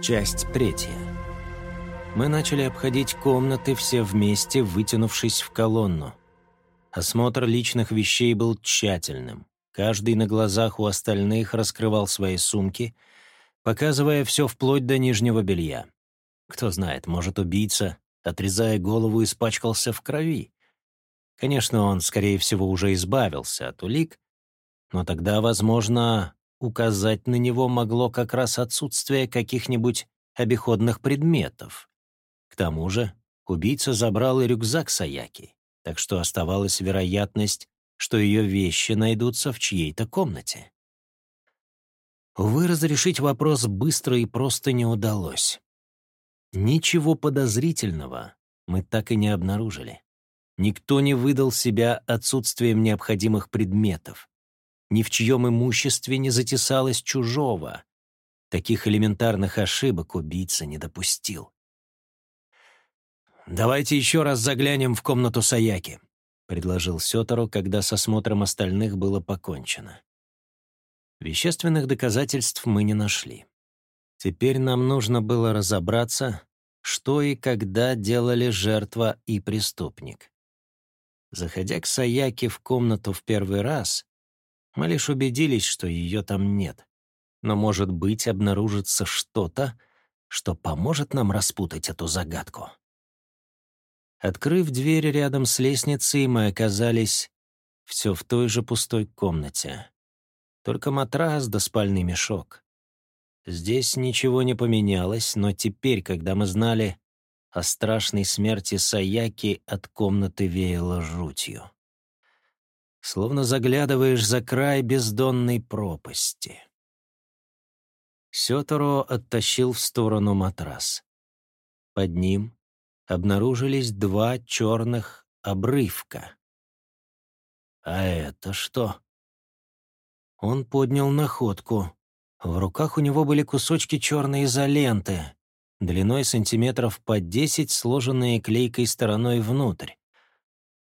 Часть третья. Мы начали обходить комнаты все вместе, вытянувшись в колонну. Осмотр личных вещей был тщательным. Каждый на глазах у остальных раскрывал свои сумки, показывая все вплоть до нижнего белья. Кто знает, может, убийца, отрезая голову, испачкался в крови. Конечно, он, скорее всего, уже избавился от улик, но тогда, возможно, указать на него могло как раз отсутствие каких-нибудь обиходных предметов. К тому же убийца забрал и рюкзак Саяки, так что оставалась вероятность, что ее вещи найдутся в чьей-то комнате. Увы, разрешить вопрос быстро и просто не удалось. Ничего подозрительного мы так и не обнаружили. Никто не выдал себя отсутствием необходимых предметов ни в чьем имуществе не затесалось чужого. Таких элементарных ошибок убийца не допустил. «Давайте еще раз заглянем в комнату Саяки», — предложил Сётору, когда с осмотром остальных было покончено. Вещественных доказательств мы не нашли. Теперь нам нужно было разобраться, что и когда делали жертва и преступник. Заходя к Саяке в комнату в первый раз, мы лишь убедились, что ее там нет. Но, может быть, обнаружится что-то, что поможет нам распутать эту загадку. Открыв дверь рядом с лестницей, мы оказались все в той же пустой комнате. Только матрас да спальный мешок. Здесь ничего не поменялось, но теперь, когда мы знали о страшной смерти Саяки, от комнаты веяло жутью словно заглядываешь за край бездонной пропасти. Сёторо оттащил в сторону матрас. Под ним обнаружились два черных обрывка. «А это что?» Он поднял находку. В руках у него были кусочки черной изоленты, длиной сантиметров по десять, сложенные клейкой стороной внутрь.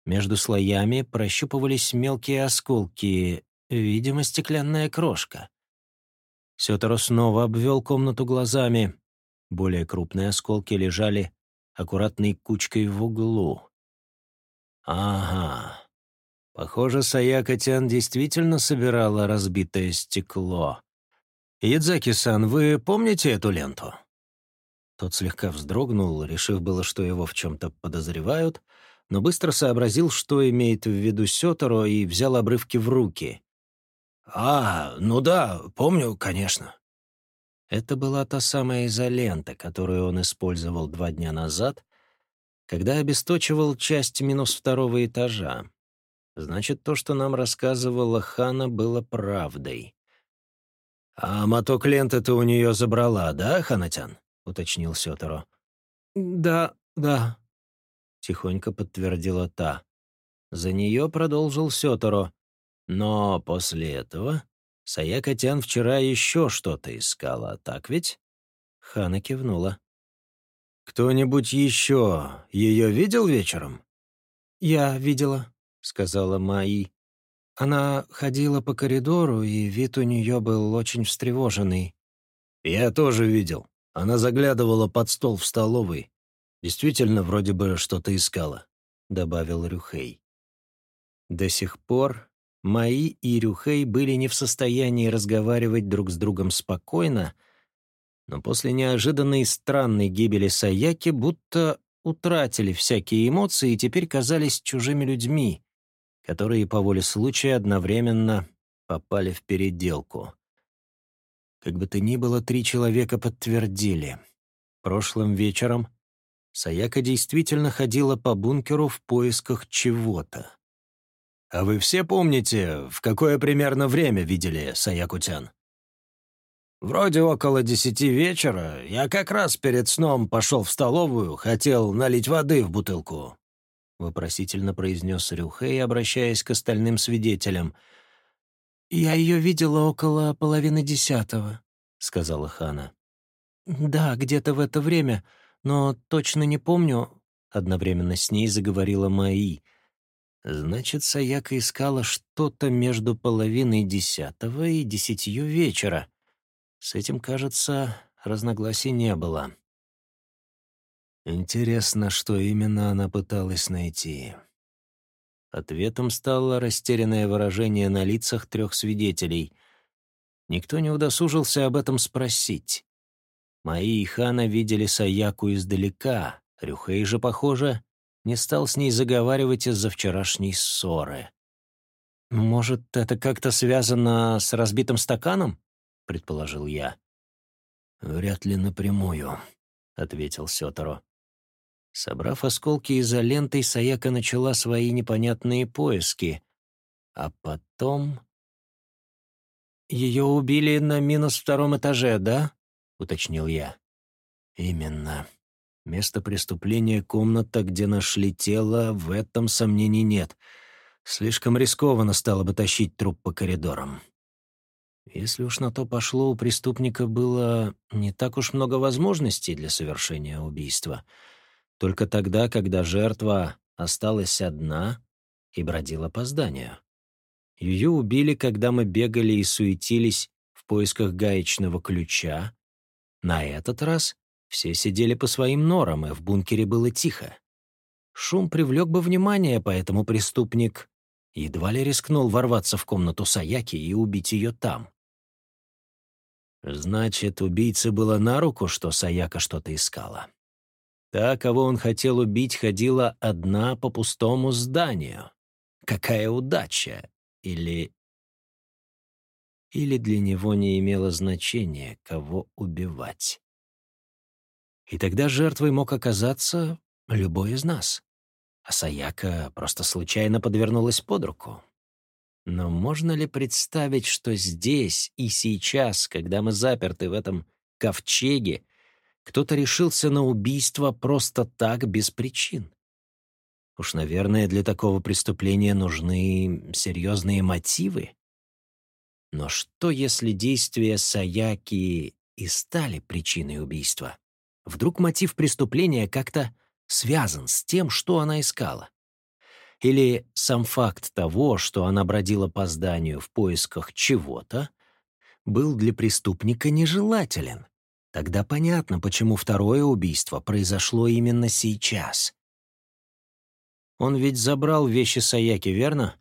Между слоями прощупывались мелкие осколки, видимо, стеклянная крошка. Сёторо снова обвел комнату глазами. Более крупные осколки лежали аккуратной кучкой в углу. «Ага. Похоже, Саяка-тян действительно собирала разбитое стекло. Ядзаки-сан, вы помните эту ленту?» Тот слегка вздрогнул, решив было, что его в чем-то подозревают — но быстро сообразил, что имеет в виду Сёторо, и взял обрывки в руки. «А, ну да, помню, конечно». Это была та самая изолента, которую он использовал два дня назад, когда обесточивал часть минус второго этажа. Значит, то, что нам рассказывала Хана, было правдой. «А моток ленты ты у нее забрала, да, Ханатян?» — уточнил Сёторо. «Да, да», — тихонько подтвердила та. За нее продолжил Сёторо. Но после этого Саяка-тян вчера еще что-то искала, так ведь? Хана кивнула. «Кто-нибудь еще ее видел вечером?» «Я видела», — сказала Маи. Она ходила по коридору, и вид у нее был очень встревоженный. «Я тоже видел. Она заглядывала под стол в столовой. Действительно, вроде бы что-то искала», — добавил Рюхей. До сих пор Маи и Рюхей были не в состоянии разговаривать друг с другом спокойно, но после неожиданной странной гибели Саяки будто утратили всякие эмоции и теперь казались чужими людьми, которые по воле случая одновременно попали в переделку. Как бы то ни было, три человека подтвердили. Прошлым вечером Саяка действительно ходила по бункеру в поисках чего-то. «А вы все помните, в какое примерно время видели Саякутян?» «Вроде около десяти вечера. Я как раз перед сном пошел в столовую, хотел налить воды в бутылку», — вопросительно произнес Рюхей, обращаясь к остальным свидетелям. «Я ее видела около половины десятого», — сказала Хана. «Да, где-то в это время но точно не помню...» Одновременно с ней заговорила Маи. «Значит, Саяка искала что-то между половиной десятого и десятью вечера. С этим, кажется, разногласий не было. Интересно, что именно она пыталась найти. Ответом стало растерянное выражение на лицах трех свидетелей. Никто не удосужился об этом спросить. Мои и Хана видели Саяку издалека, Рюхей же, похоже, не стал с ней заговаривать из-за вчерашней ссоры. «Может, это как-то связано с разбитым стаканом?» — предположил я. «Вряд ли напрямую», — ответил Сёторо. Собрав осколки изолентой, Саяка начала свои непонятные поиски. А потом... «Ее убили на минус втором этаже, да?» — уточнил я. «Именно. Место преступления — комната, где нашли тело, в этом сомнений нет. Слишком рискованно стало бы тащить труп по коридорам. Если уж на то пошло, у преступника было не так уж много возможностей для совершения убийства. Только тогда, когда жертва осталась одна и бродила по зданию. Ее убили, когда мы бегали и суетились в поисках гаечного ключа. На этот раз все сидели по своим норам, и в бункере было тихо. Шум привлек бы внимание, поэтому преступник едва ли рискнул ворваться в комнату Саяки и убить ее там. Значит, убийце было на руку, что Саяка что-то искала. Та, кого он хотел убить, ходила одна по пустому зданию. Какая удача! Или... Или для него не имело значения, кого убивать. И тогда жертвой мог оказаться любой из нас. А Саяка просто случайно подвернулась под руку. Но можно ли представить, что здесь и сейчас, когда мы заперты в этом ковчеге, кто-то решился на убийство просто так, без причин? Уж, наверное, для такого преступления нужны серьезные мотивы. Но что, если действия Саяки и стали причиной убийства? Вдруг мотив преступления как-то связан с тем, что она искала? Или сам факт того, что она бродила по зданию в поисках чего-то, был для преступника нежелателен? Тогда понятно, почему второе убийство произошло именно сейчас. Он ведь забрал вещи Саяки, верно?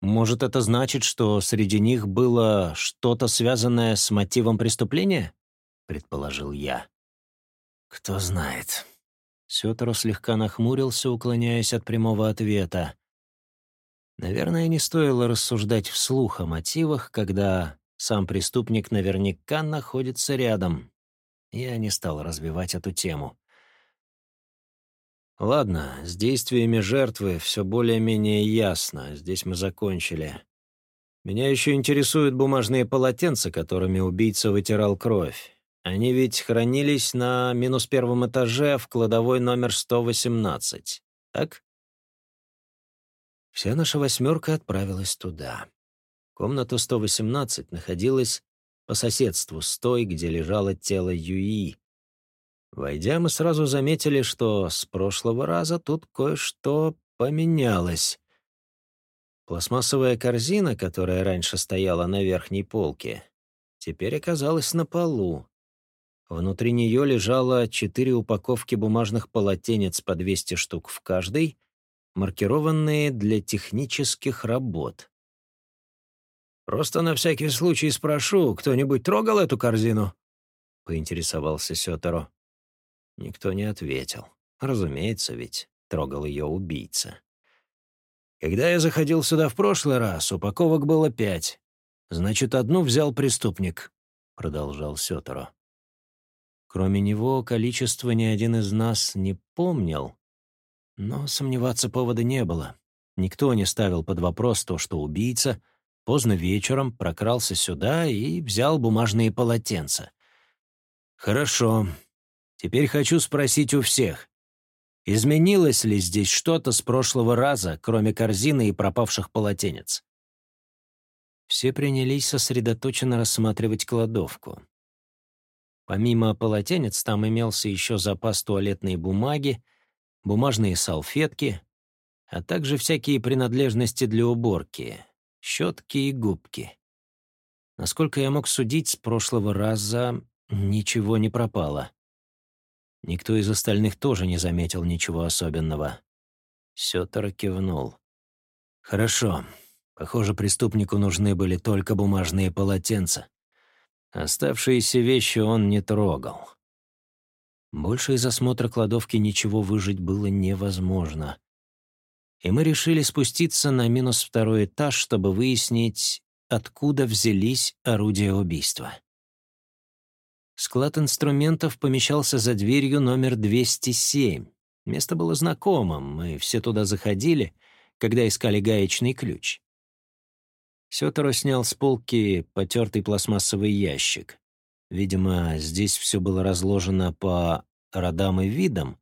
Может, это значит, что среди них было что-то связанное с мотивом преступления? Предположил я. Кто знает. Сёторо слегка нахмурился, уклоняясь от прямого ответа. Наверное, не стоило рассуждать вслух о мотивах, когда сам преступник наверняка находится рядом. Я не стал развивать эту тему. Ладно, с действиями жертвы все более-менее ясно. Здесь мы закончили. Меня еще интересуют бумажные полотенца, которыми убийца вытирал кровь. Они ведь хранились на минус первом этаже в кладовой номер 118, так? Вся наша восьмерка отправилась туда. Комната 118 находилась по соседству с той, где лежало тело Юи. Войдя, мы сразу заметили, что с прошлого раза тут кое-что поменялось. Пластмассовая корзина, которая раньше стояла на верхней полке, теперь оказалась на полу. Внутри нее лежало четыре упаковки бумажных полотенец по 200 штук в каждой, маркированные для технических работ. «Просто на всякий случай спрошу, кто-нибудь трогал эту корзину?» — поинтересовался Сётеро. Никто не ответил. Разумеется, ведь трогал ее убийца. Когда я заходил сюда в прошлый раз, упаковок было пять. Значит, одну взял преступник, — продолжал Сёторо. Кроме него, количество ни один из нас не помнил. Но сомневаться повода не было. Никто не ставил под вопрос то, что убийца поздно вечером прокрался сюда и взял бумажные полотенца. «Хорошо. Теперь хочу спросить у всех. Изменилось ли здесь что-то с прошлого раза, кроме корзины и пропавших полотенец?» Все принялись сосредоточенно рассматривать кладовку. Помимо полотенец там имелся еще запас туалетной бумаги, бумажные салфетки, а также всякие принадлежности для уборки, щетки и губки. Насколько я мог судить, с прошлого раза ничего не пропало. Никто из остальных тоже не заметил ничего особенного. Сётор кивнул. «Хорошо. Похоже, преступнику нужны были только бумажные полотенца. Оставшиеся вещи он не трогал. Больше из осмотра кладовки ничего выжить было невозможно. И мы решили спуститься на минус второй этаж, чтобы выяснить, откуда взялись орудия убийства. Склад инструментов помещался за дверью номер 207. Место было знакомым, мы все туда заходили, когда искали гаечный ключ. Сёторо снял с полки потертый пластмассовый ящик. Видимо, здесь все было разложено по родам и видам,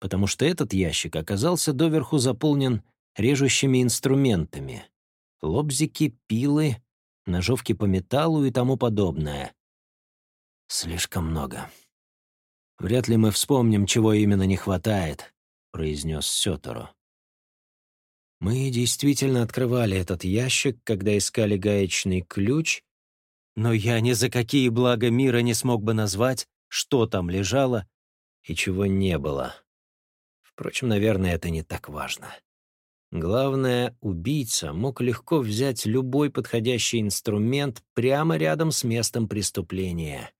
потому что этот ящик оказался доверху заполнен режущими инструментами. Лобзики, пилы, ножовки по металлу и тому подобное. Слишком много. Вряд ли мы вспомним, чего именно не хватает, произнес Сёторо. Мы действительно открывали этот ящик, когда искали гаечный ключ, но я ни за какие блага мира не смог бы назвать, что там лежало и чего не было. Впрочем, наверное, это не так важно. Главное, убийца мог легко взять любой подходящий инструмент прямо рядом с местом преступления.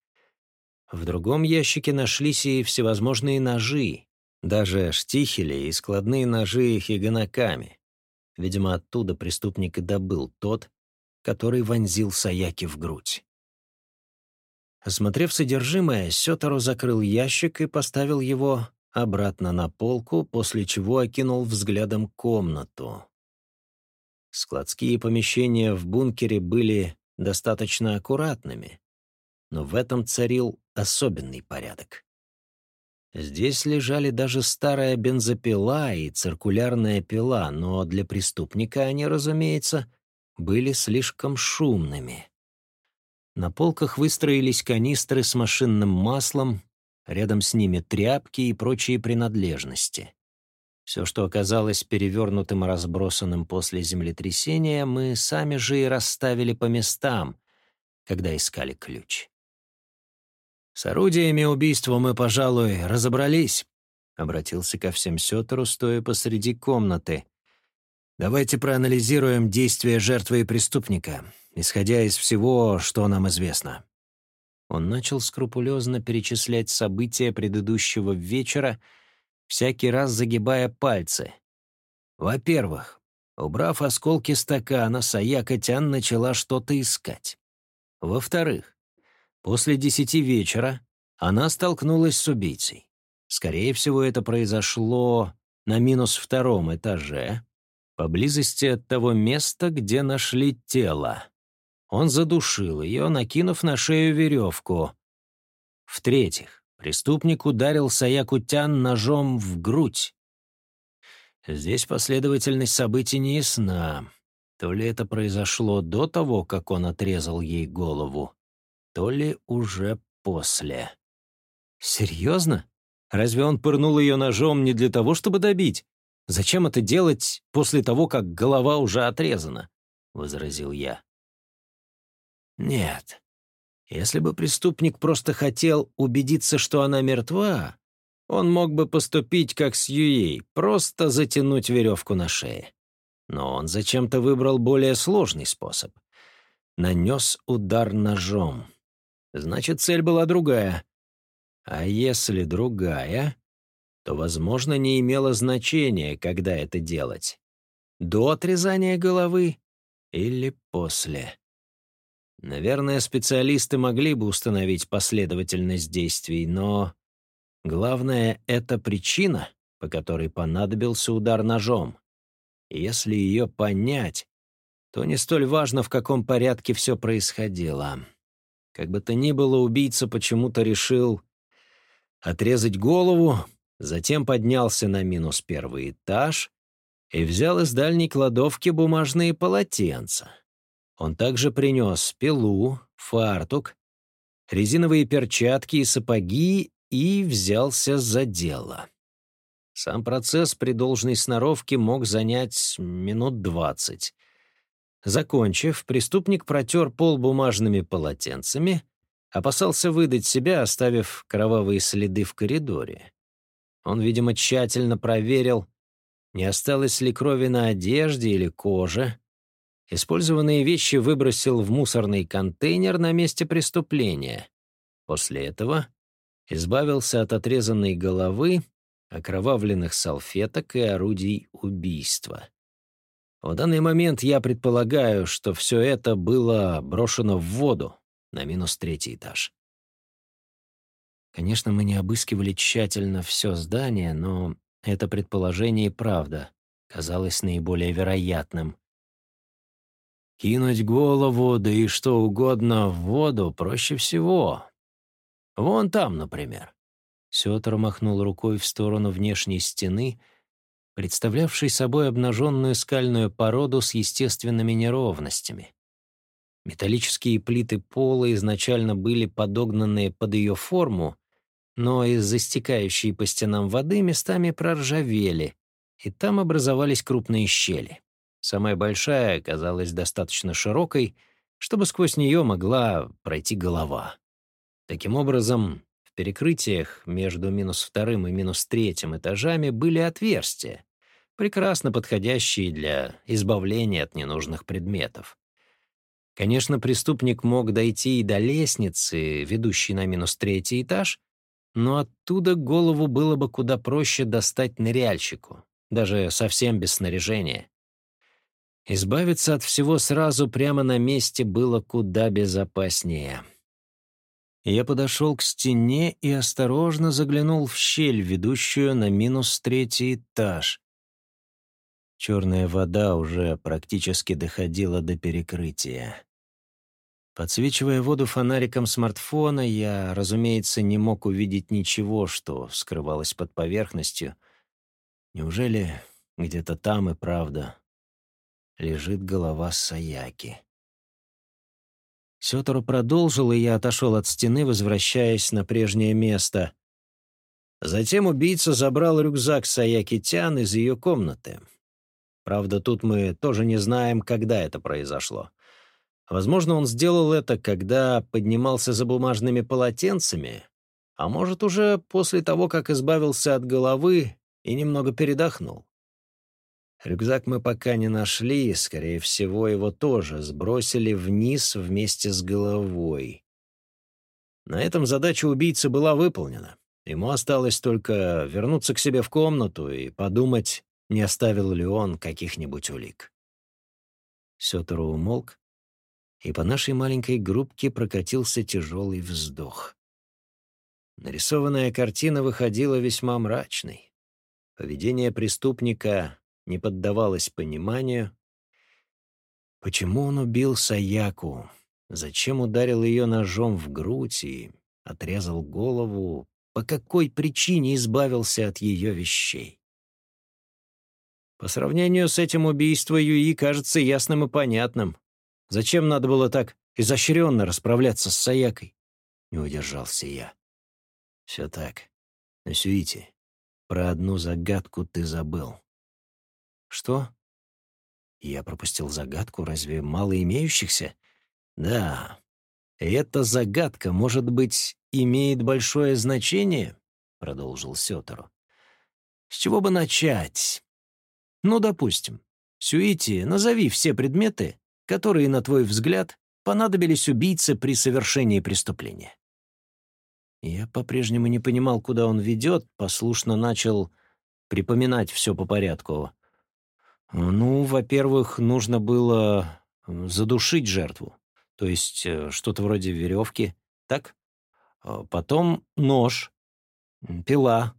В другом ящике нашлись и всевозможные ножи, даже штихели и складные ножи хиганаками. Видимо, оттуда преступник и добыл тот, который вонзил Саяки в грудь. Осмотрев содержимое, Сётаро закрыл ящик и поставил его обратно на полку, после чего окинул взглядом комнату. Складские помещения в бункере были достаточно аккуратными, но в этом царил особенный порядок. Здесь лежали даже старая бензопила и циркулярная пила, но для преступника они, разумеется, были слишком шумными. На полках выстроились канистры с машинным маслом, рядом с ними тряпки и прочие принадлежности. Все, что оказалось перевернутым и разбросанным после землетрясения, мы сами же и расставили по местам, когда искали ключ. «С орудиями убийства мы, пожалуй, разобрались», — обратился ко всем Сётеру, стоя посреди комнаты. «Давайте проанализируем действия жертвы и преступника, исходя из всего, что нам известно». Он начал скрупулезно перечислять события предыдущего вечера, всякий раз загибая пальцы. Во-первых, убрав осколки стакана, Саяка Тян начала что-то искать. Во-вторых, После десяти вечера она столкнулась с убийцей. Скорее всего, это произошло на минус втором этаже, поблизости от того места, где нашли тело. Он задушил ее, накинув на шею веревку. В-третьих, преступник ударил Саякутян ножом в грудь. Здесь последовательность событий не ясна. То ли это произошло до того, как он отрезал ей голову, то ли уже после. Серьезно? Разве он пырнул ее ножом не для того, чтобы добить? Зачем это делать после того, как голова уже отрезана? возразил я. Нет. Если бы преступник просто хотел убедиться, что она мертва, он мог бы поступить как с Юей, просто затянуть веревку на шее. Но он зачем-то выбрал более сложный способ. Нанес удар ножом. Значит, цель была другая. А если другая, то, возможно, не имело значения, когда это делать. До отрезания головы или после. Наверное, специалисты могли бы установить последовательность действий, но главное — это причина, по которой понадобился удар ножом. Если ее понять, то не столь важно, в каком порядке все происходило. Как бы то ни было, убийца почему-то решил отрезать голову, затем поднялся на минус первый этаж и взял из дальней кладовки бумажные полотенца. Он также принес пилу, фартук, резиновые перчатки и сапоги и взялся за дело. Сам процесс при должной сноровке мог занять минут двадцать. Закончив, преступник протер пол бумажными полотенцами, Опасался выдать себя, оставив кровавые следы в коридоре. Он, видимо, тщательно проверил, не осталось ли крови на одежде или коже. Использованные вещи выбросил в мусорный контейнер на месте преступления. После этого избавился от отрезанной головы, окровавленных салфеток и орудий убийства. В данный момент я предполагаю, что все это было брошено в воду на минус третий этаж. Конечно, мы не обыскивали тщательно все здание, но это предположение и правда казалось наиболее вероятным. Кинуть голову, да и что угодно в воду проще всего. Вон там, например. Сётер махнул рукой в сторону внешней стены, представлявшей собой обнаженную скальную породу с естественными неровностями. Металлические плиты пола изначально были подогнаны под ее форму, но из-за стекающей по стенам воды местами проржавели, и там образовались крупные щели. Самая большая оказалась достаточно широкой, чтобы сквозь нее могла пройти голова. Таким образом, в перекрытиях между минус вторым и минус третьим этажами были отверстия, прекрасно подходящие для избавления от ненужных предметов. Конечно, преступник мог дойти и до лестницы, ведущей на минус третий этаж, но оттуда голову было бы куда проще достать ныряльщику, даже совсем без снаряжения. Избавиться от всего сразу прямо на месте было куда безопаснее. Я подошел к стене и осторожно заглянул в щель, ведущую на минус третий этаж. Черная вода уже практически доходила до перекрытия. Подсвечивая воду фонариком смартфона, я, разумеется, не мог увидеть ничего, что скрывалось под поверхностью. Неужели где-то там и правда лежит голова Саяки? Сётору продолжил, и я отошел от стены, возвращаясь на прежнее место. Затем убийца забрал рюкзак Саяки Тян из ее комнаты. Правда, тут мы тоже не знаем, когда это произошло. Возможно, он сделал это, когда поднимался за бумажными полотенцами, а может, уже после того, как избавился от головы и немного передохнул. Рюкзак мы пока не нашли, скорее всего, его тоже сбросили вниз вместе с головой. На этом задача убийцы была выполнена. Ему осталось только вернуться к себе в комнату и подумать, не оставил ли он каких-нибудь улик. Сётору умолк, и по нашей маленькой группке прокатился тяжелый вздох. Нарисованная картина выходила весьма мрачной. Поведение преступника не поддавалось пониманию. Почему он убил Саяку? Зачем ударил ее ножом в грудь и отрезал голову? По какой причине избавился от ее вещей? По сравнению с этим убийство Юи кажется ясным и понятным. Зачем надо было так изощренно расправляться с Саякой? Не удержался я. Все так. Но, Сюити, про одну загадку ты забыл. Что? Я пропустил загадку, разве мало имеющихся? Да. Эта загадка, может быть, имеет большое значение? Продолжил Сётору. С чего бы начать? Ну, допустим, Сюити, назови все предметы, которые, на твой взгляд, понадобились убийце при совершении преступления. Я по-прежнему не понимал, куда он ведет, послушно начал припоминать все по порядку. Ну, во-первых, нужно было задушить жертву, то есть э, что-то вроде веревки, так? А потом нож, пила,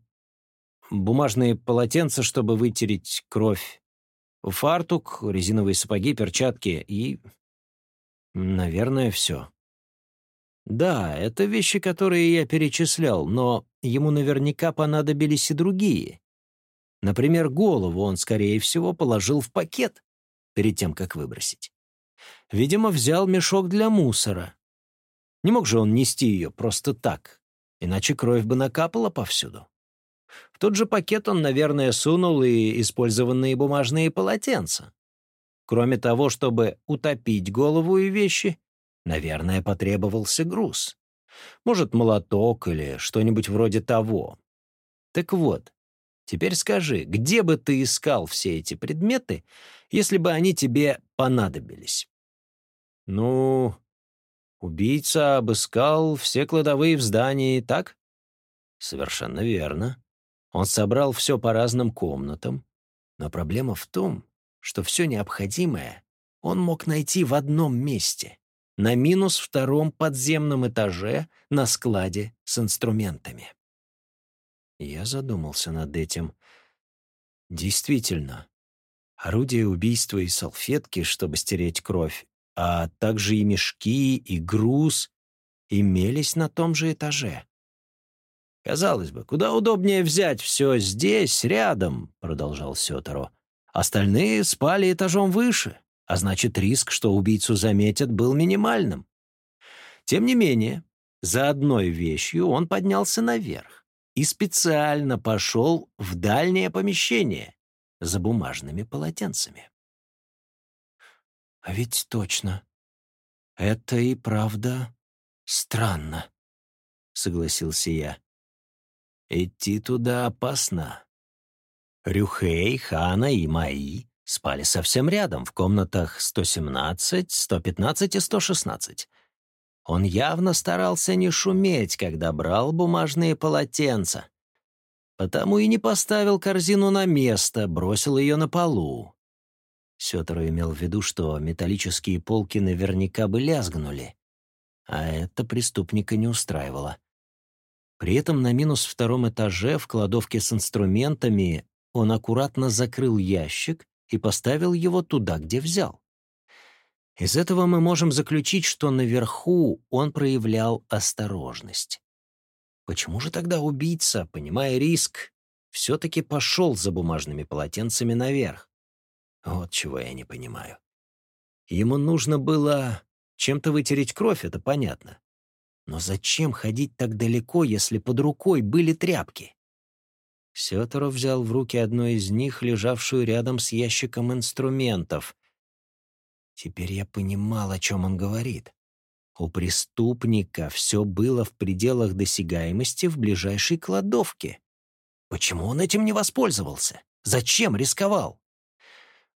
бумажные полотенца, чтобы вытереть кровь, Фартук, резиновые сапоги, перчатки и... Наверное, все. Да, это вещи, которые я перечислял, но ему наверняка понадобились и другие. Например, голову он, скорее всего, положил в пакет перед тем, как выбросить. Видимо, взял мешок для мусора. Не мог же он нести ее просто так, иначе кровь бы накапала повсюду. В тот же пакет он, наверное, сунул и использованные бумажные полотенца. Кроме того, чтобы утопить голову и вещи, наверное, потребовался груз. Может, молоток или что-нибудь вроде того. Так вот, теперь скажи, где бы ты искал все эти предметы, если бы они тебе понадобились? Ну, убийца обыскал все кладовые в здании, так? Совершенно верно. Он собрал все по разным комнатам. Но проблема в том, что все необходимое он мог найти в одном месте — на минус втором подземном этаже на складе с инструментами. Я задумался над этим. Действительно, орудие убийства и салфетки, чтобы стереть кровь, а также и мешки, и груз имелись на том же этаже. «Казалось бы, куда удобнее взять все здесь, рядом», — продолжал Сёторо. «Остальные спали этажом выше, а значит, риск, что убийцу заметят, был минимальным. Тем не менее, за одной вещью он поднялся наверх и специально пошел в дальнее помещение за бумажными полотенцами. А ведь точно. Это и правда странно, согласился я. Идти туда опасно. Рюхей, Хана и Маи спали совсем рядом, в комнатах 117, 115 и 116. Он явно старался не шуметь, когда брал бумажные полотенца. Потому и не поставил корзину на место, бросил ее на полу. Сёторов имел в виду, что металлические полки наверняка бы лязгнули. А это преступника не устраивало. При этом на минус втором этаже в кладовке с инструментами он аккуратно закрыл ящик и поставил его туда, где взял. Из этого мы можем заключить, что наверху он проявлял осторожность. Почему же тогда убийца, понимая риск, все-таки пошел за бумажными полотенцами наверх? Вот чего я не понимаю. Ему нужно было чем-то вытереть кровь, это понятно. Но зачем ходить так далеко, если под рукой были тряпки? Сёторов взял в руки одну из них, лежавшую рядом с ящиком инструментов. Теперь я понимал, о чем он говорит. У преступника все было в пределах досягаемости в ближайшей кладовке. Почему он этим не воспользовался? Зачем рисковал?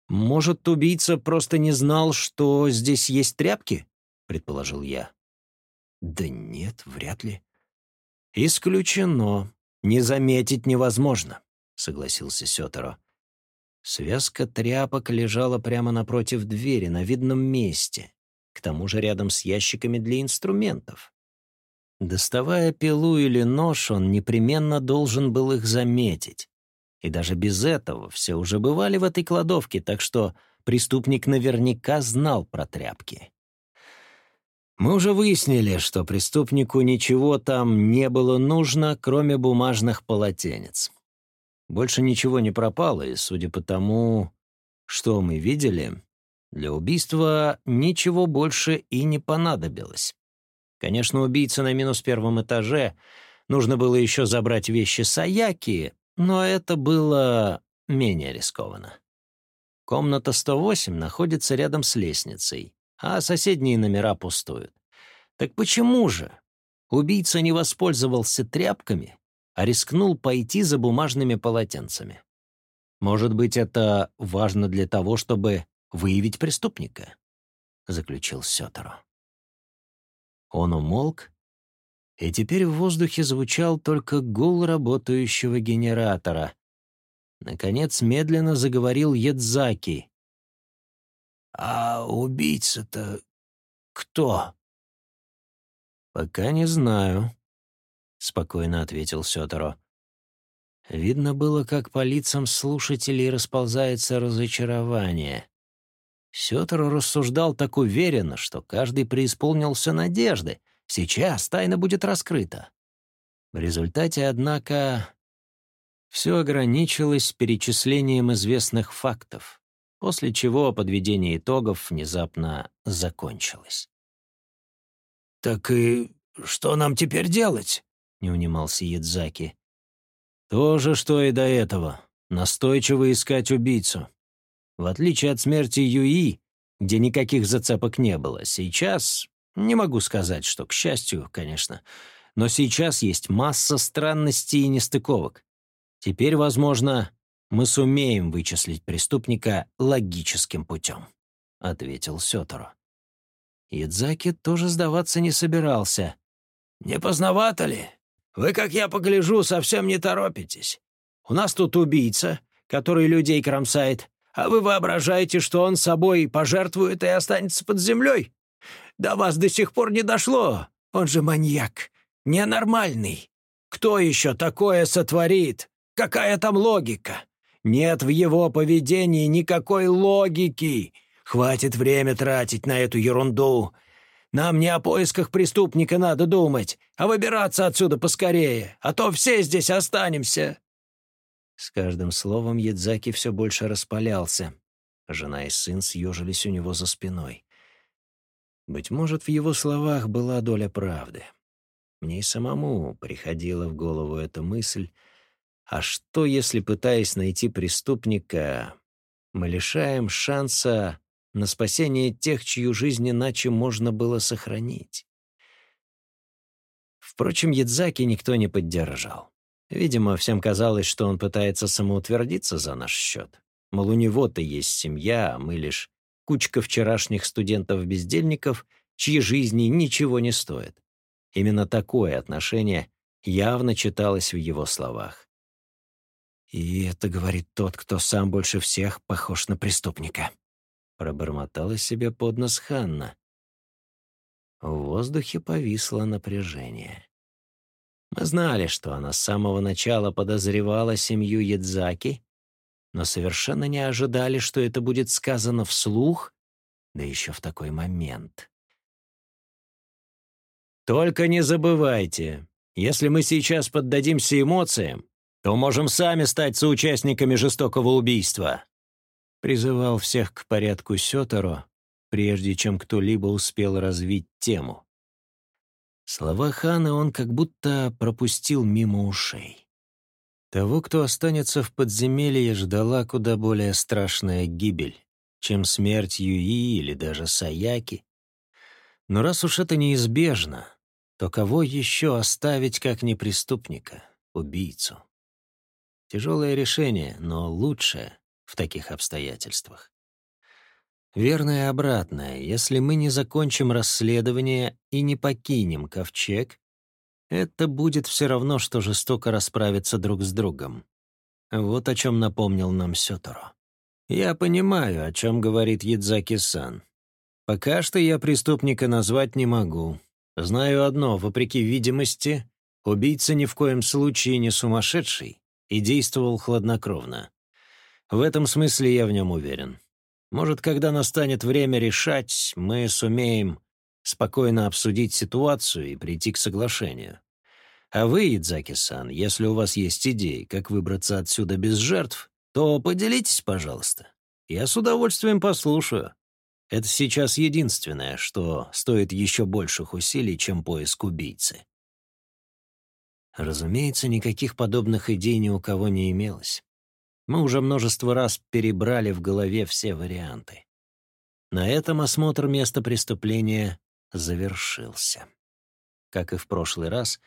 Может, убийца просто не знал, что здесь есть тряпки? Предположил я. Да нет, вряд ли. Исключено. Не заметить невозможно, согласился Сётеро. Связка тряпок лежала прямо напротив двери, на видном месте, к тому же рядом с ящиками для инструментов. Доставая пилу или нож, он непременно должен был их заметить. И даже без этого все уже бывали в этой кладовке, так что преступник наверняка знал про тряпки. Мы уже выяснили, что преступнику ничего там не было нужно, кроме бумажных полотенец. Больше ничего не пропало, и, судя по тому, что мы видели, для убийства ничего больше и не понадобилось. Конечно, убийца на минус первом этаже нужно было еще забрать вещи Саяки, но это было менее рискованно. Комната 108 находится рядом с лестницей, а соседние номера пустуют. Так почему же убийца не воспользовался тряпками а рискнул пойти за бумажными полотенцами. Может быть, это важно для того, чтобы выявить преступника, заключил Сётеро. Он умолк, и теперь в воздухе звучал только гул работающего генератора. Наконец медленно заговорил Едзаки. «А убийца-то кто?» «Пока не знаю», — спокойно ответил Сёторо. Видно было, как по лицам слушателей расползается разочарование. Сёторо рассуждал так уверенно, что каждый преисполнился надежды. Сейчас тайна будет раскрыта. В результате, однако, все ограничилось перечислением известных фактов, после чего подведение итогов внезапно закончилось. «Так и что нам теперь делать?» — не унимался Ядзаки. «То же, что и до этого. Настойчиво искать убийцу. В отличие от смерти Юи, где никаких зацепок не было, сейчас Не могу сказать, что к счастью, конечно. Но сейчас есть масса странностей и нестыковок. Теперь, возможно, мы сумеем вычислить преступника логическим путем», — ответил Сёторо. Ядзаки тоже сдаваться не собирался. «Не поздновато ли? Вы, как я погляжу, совсем не торопитесь. У нас тут убийца, который людей кромсает, а вы воображаете, что он собой пожертвует и останется под землей? До вас до сих пор не дошло. Он же маньяк. Ненормальный. Кто еще такое сотворит? Какая там логика? Нет в его поведении никакой логики. Хватит время тратить на эту ерунду. Нам не о поисках преступника надо думать, а выбираться отсюда поскорее, а то все здесь останемся». С каждым словом Ядзаки все больше распалялся. Жена и сын съежились у него за спиной. Быть может, в его словах была доля правды. Мне и самому приходила в голову эта мысль — а что, если, пытаясь найти преступника, мы лишаем шанса на спасение тех, чью жизнь иначе можно было сохранить? Впрочем, Ядзаки никто не поддержал. Видимо, всем казалось, что он пытается самоутвердиться за наш счет. Мол, у него-то есть семья, а мы лишь кучка вчерашних студентов-бездельников, чьи жизни ничего не стоят. Именно такое отношение явно читалось в его словах. «И это говорит тот, кто сам больше всех похож на преступника», — пробормотала себе под нос Ханна. В воздухе повисло напряжение. Мы знали, что она с самого начала подозревала семью Ядзаки, но совершенно не ожидали, что это будет сказано вслух, да еще в такой момент. «Только не забывайте, если мы сейчас поддадимся эмоциям, то можем сами стать соучастниками жестокого убийства», призывал всех к порядку Сёторо, прежде чем кто-либо успел развить тему. Слова хана он как будто пропустил мимо ушей. Того, кто останется в подземелье, ждала куда более страшная гибель, чем смерть Юи или даже Саяки. Но раз уж это неизбежно, то кого еще оставить как непреступника, убийцу? Тяжелое решение, но лучшее в таких обстоятельствах. Верное обратное. Если мы не закончим расследование и не покинем ковчег, это будет все равно, что жестоко расправиться друг с другом. Вот о чем напомнил нам Сёторо. Я понимаю, о чем говорит Ядзаки-сан. Пока что я преступника назвать не могу. Знаю одно, вопреки видимости, убийца ни в коем случае не сумасшедший и действовал хладнокровно. В этом смысле я в нем уверен. Может, когда настанет время решать, мы сумеем спокойно обсудить ситуацию и прийти к соглашению. А вы, Идзаки-сан, если у вас есть идеи, как выбраться отсюда без жертв, то поделитесь, пожалуйста. Я с удовольствием послушаю. Это сейчас единственное, что стоит еще больших усилий, чем поиск убийцы. Разумеется, никаких подобных идей ни у кого не имелось. Мы уже множество раз перебрали в голове все варианты. На этом осмотр места преступления завершился. Как и в прошлый раз,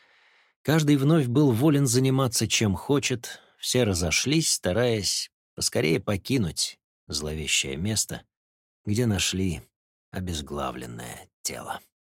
каждый вновь был волен заниматься чем хочет, все разошлись, стараясь поскорее покинуть зловещее место, где нашли обезглавленное тело.